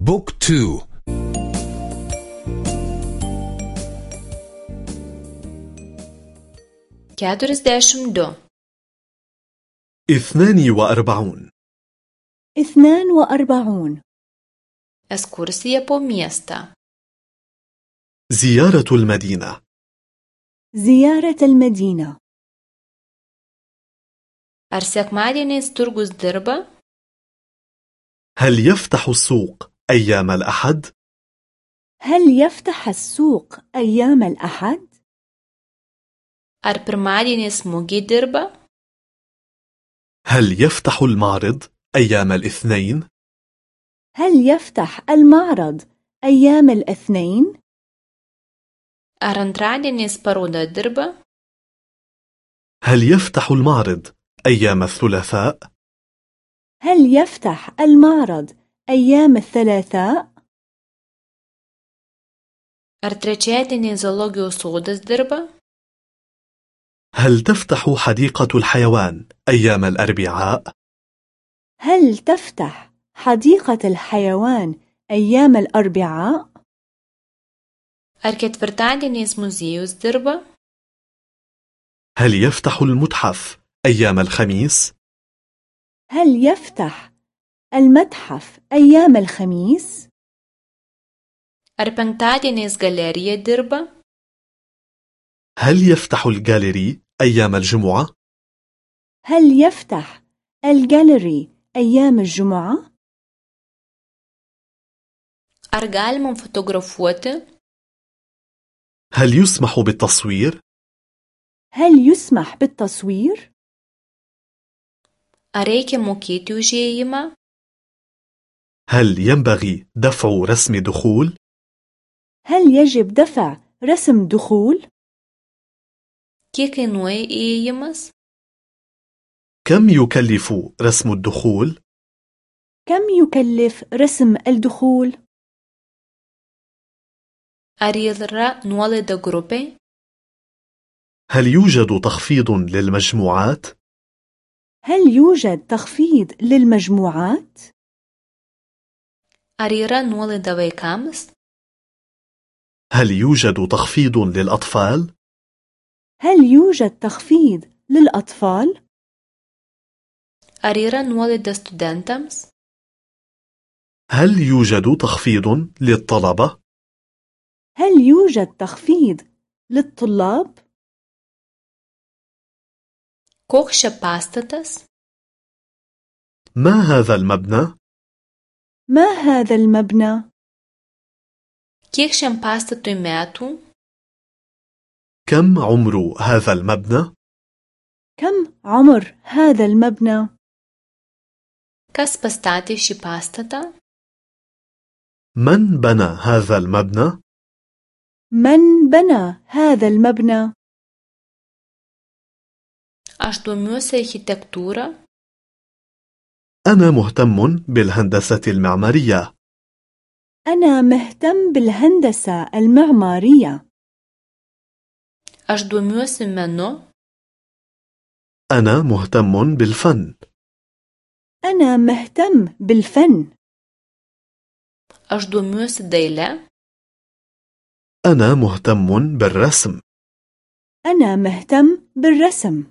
بوك تو. keturiasdešimt du اثنان وأربعون. اثنان وأربعون. ekskursija po miestą زيارة المدينة. زيارة المدينة. ar sekmadieniais turgus dirba هل يفتح السوق؟ أيام الأحد؟ هل يفتح السوق أيام الأحد؟ ar pirmadieniais mugė dirba هل يفتح المعرض أيام الاثنين؟ هل يفتح المعرض أيام الاثنين؟ ar antradieniais paroda dirba هل يفتح المعرض أيام الثلاثاء؟ هل يفتح المعرض أيام الثلاثاء؟ ar trečiadieniais zoologijos sodas dirba هل تفتح حديقة الحيوان أيام الأربعاء؟ هل تفتح حديقة الحيوان أيام الأربعاء؟ ar ketvirtadieniais muziejus dirba هل يفتح المتحف أيام الخميس؟ هل يفتح المتحف أيام الخميس؟ ar penktadieniais galerija dirba هل يفتح الجاليري أيام الجمعة؟ هل يفتح الجاليري أيام الجمعة؟ ar galima fotografuoti هل يسمح بالتصوير؟ هل يسمح بالتصوير؟ ar reikia mokėti už įėjimą هل ينبغي دفع رسم دخول؟ هل يجب دفع رسم دخول؟ كم يكلف رسم الدخول؟ كم يكلف رسم الدخول؟ هل يوجد تخفيض للمجموعات؟ هل يوجد تخفيض للمجموعات؟ Ar yra nuolaida vaikams هل يوجد تخفيض للأطفال؟ هل يوجد تخفيض للأطفال؟ ar yra nuolaida studentams هل يوجد تخفيض للطلبة؟ هل يوجد تخفيض للطلاب؟ koks čia pastatas ما هذا المبنى؟ ما هذا المبنى؟ kiek šiam pastatui metų كم عمر هذا المبنى؟ كم عمر هذا المبنى؟ kas pastatė šį pastatą من بنى هذا المبنى؟ من بنى هذا المبنى؟ aš domiuosi architektūra أنا مهتم بالهندسة المعمارية. أنا مهتم بالهندسة المعمارية. Aš domiuosi menu أنا مهتم بالفن. أنا مهتم بالفن. Aš domiuosi daile أنا مهتم بالرسم. أنا مهتم بالرسم.